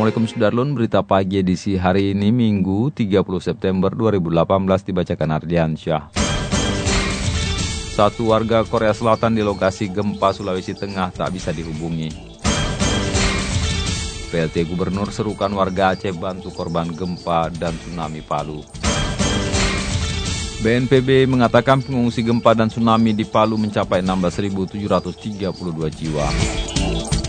Assalamualaikum Sudarlun, berita pagi edisi hari ini Minggu 30 September 2018 dibacakan Ardiansyah. Satu warga Korea Selatan di lokasi gempa Sulawesi Tengah tak bisa dihubungi. PLT Gubernur serukan warga Aceh bantu korban gempa dan tsunami Palu. BNPB mengatakan pengungsi gempa dan tsunami di Palu mencapai 16.732 jiwa.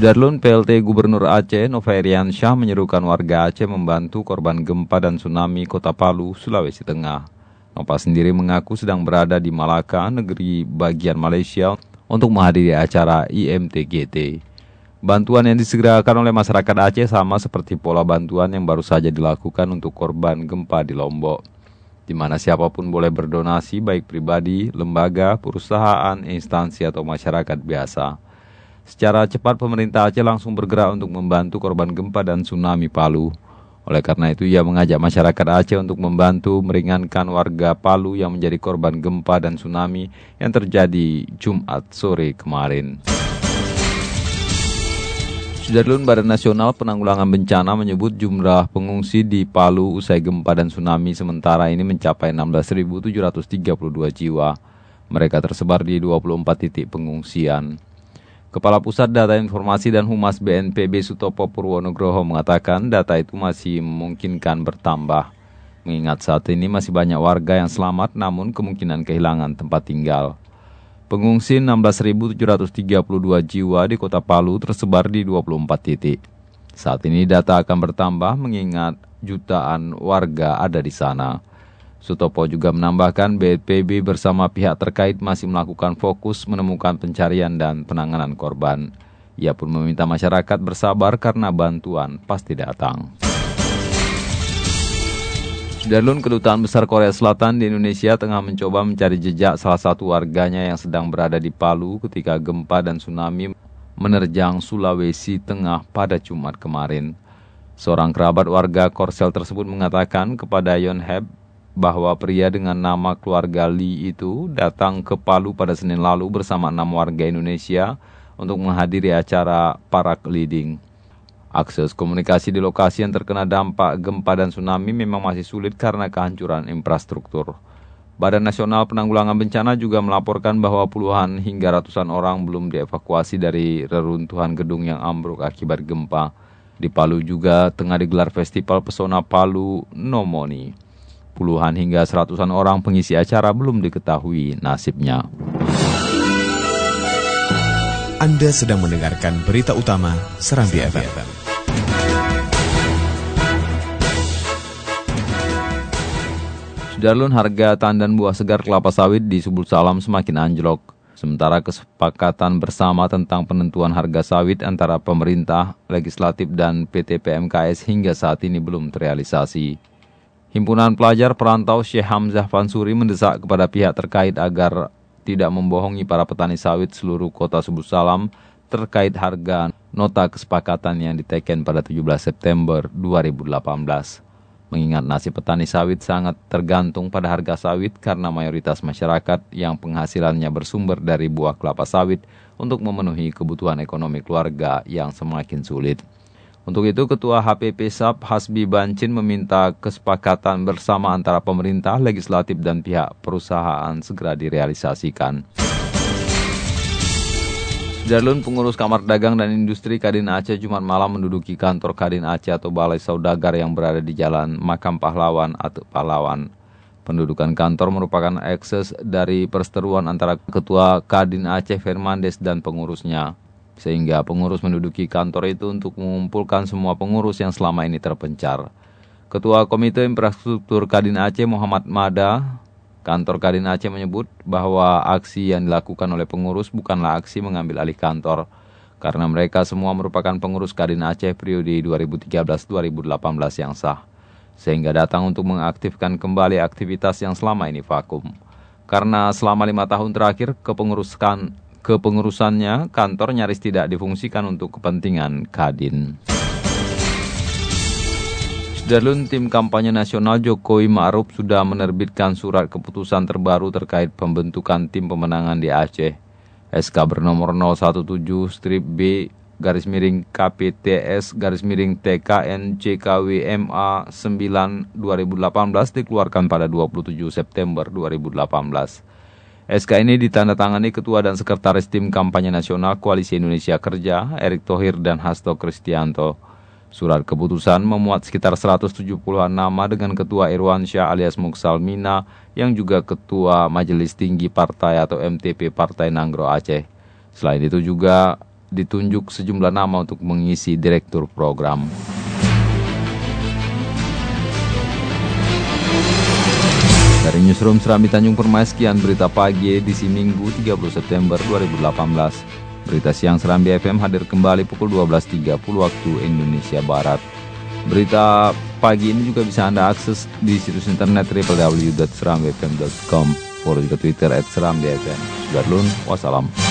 Sudarlun PLT Gubernur Aceh Nova Syah menyerukan warga Aceh membantu korban gempa dan tsunami kota Palu, Sulawesi Tengah. Nova sendiri mengaku sedang berada di Malaka, negeri bagian Malaysia, untuk menghadiri acara IMTGT. Bantuan yang disegerakan oleh masyarakat Aceh sama seperti pola bantuan yang baru saja dilakukan untuk korban gempa di Lombok, di mana siapa pun boleh berdonasi baik pribadi, lembaga, perusahaan, instansi, atau masyarakat biasa. Secara cepat pemerintah Aceh langsung bergerak untuk membantu korban gempa dan tsunami Palu. Oleh karena itu ia mengajak masyarakat Aceh untuk membantu meringankan warga Palu yang menjadi korban gempa dan tsunami yang terjadi Jumat sore kemarin. Sudarlun Badan Nasional Penanggulangan Bencana menyebut jumlah pengungsi di Palu usai gempa dan tsunami sementara ini mencapai 16.732 jiwa. Mereka tersebar di 24 titik pengungsian. Kepala Pusat Data Informasi dan Humas BNPB Sutopo Purwonugroho mengatakan data itu masih memungkinkan bertambah. Mengingat saat ini masih banyak warga yang selamat namun kemungkinan kehilangan tempat tinggal. Pengungsi 16.732 jiwa di kota Palu tersebar di 24 titik. Saat ini data akan bertambah mengingat jutaan warga ada di sana. Sutopo juga menambahkan BNPB bersama pihak terkait masih melakukan fokus menemukan pencarian dan penanganan korban. Ia pun meminta masyarakat bersabar karena bantuan pasti datang. Sudarlun Kedutaan Besar Korea Selatan di Indonesia tengah mencoba mencari jejak salah satu warganya yang sedang berada di Palu ketika gempa dan tsunami menerjang Sulawesi Tengah pada Jumat kemarin. Seorang kerabat warga Korsel tersebut mengatakan kepada Yonheb bahwa pria dengan nama keluarga Lee itu datang ke Palu pada Senin lalu bersama enam warga Indonesia untuk menghadiri acara parak leading. Akses komunikasi di lokasi yang terkena dampak gempa dan tsunami memang masih sulit karena kehancuran infrastruktur. Badan Nasional Penanggulangan Bencana juga melaporkan bahwa puluhan hingga ratusan orang belum dievakuasi dari reruntuhan gedung yang ambruk akibat gempa. Di Palu juga tengah digelar Festival Pesona Palu Nomoni. Puluhan hingga seratusan orang pengisi acara belum diketahui nasibnya. Anda sedang mendengarkan berita utama Serambi FM. Sudarlun harga tandan buah segar kelapa sawit di Subul Salam semakin anjlok. Sementara kesepakatan bersama tentang penentuan harga sawit antara pemerintah, legislatif, dan PT PMKS hingga saat ini belum terrealisasi. Himpunan Pelajar Perantau Syekh Hamzah Fansuri mendesak kepada pihak terkait agar tidak membohongi para petani sawit seluruh kota Subuh Salam terkait harga nota kesepakatan yang diteken pada 17 September 2018. Mengingat nasib petani sawit sangat tergantung pada harga sawit karena mayoritas masyarakat yang penghasilannya bersumber dari buah kelapa sawit untuk memenuhi kebutuhan ekonomi keluarga yang semakin sulit. Untuk itu, Ketua HPP SAP Hasbi Bancin meminta kesepakatan bersama antara pemerintah, legislatif, dan pihak perusahaan segera direalisasikan. Sudarlun pengurus Kamar Dagang dan Industri Kadin Aceh Jumat malam menduduki kantor Kadin Aceh atau Balai Saudagar yang berada di Jalan Makam Pahlawan atau Pahlawan. Pendudukan kantor merupakan akses dari perseteruan antara Ketua Kadin Aceh Fernandes dan pengurusnya. Sehingga pengurus menduduki kantor itu untuk mengumpulkan semua pengurus yang selama ini terpencar. Ketua Komite Infrastruktur Kadin Aceh Muhammad Mada Kantor Kadin Aceh menyebut bahwa aksi yang dilakukan oleh pengurus bukanlah aksi mengambil alih kantor, karena mereka semua merupakan pengurus Kadin Aceh periode 2013-2018 yang sah, sehingga datang untuk mengaktifkan kembali aktivitas yang selama ini vakum. Karena selama lima tahun terakhir kepengurusan kepengurusannya kantor nyaris tidak difungsikan untuk kepentingan Kadin. Darlun tim kampanye nasional Jokowi Ma'ruf sudah menerbitkan surat keputusan terbaru terkait pembentukan tim pemenangan di Aceh. SK bernomor 017 strip B garis miring KPTS garis miring TKN CKWMA 9 2018 dikeluarkan pada 27 September 2018. SK ini ditandatangani Ketua dan Sekretaris Tim Kampanye Nasional Koalisi Indonesia Kerja, Erick Thohir dan Hasto Kristianto. Surat keputusan memuat sekitar 170-an nama dengan Ketua Irwansyah alias Muksal Mina yang juga Ketua Majelis Tinggi Partai atau MTP Partai Nanggro Aceh. Selain itu juga ditunjuk sejumlah nama untuk mengisi direktur program. Dari Newsroom Serambi Tanjung Permai, sekian berita pagi edisi Minggu 30 September 2018. Berita siang Serambi FM hadir kembali pukul 12.30 waktu Indonesia Barat. Berita pagi ini juga bisa Anda akses di situs internet www.serambifm.com. Follow juga Twitter at Serambi FM. Sudah wassalam.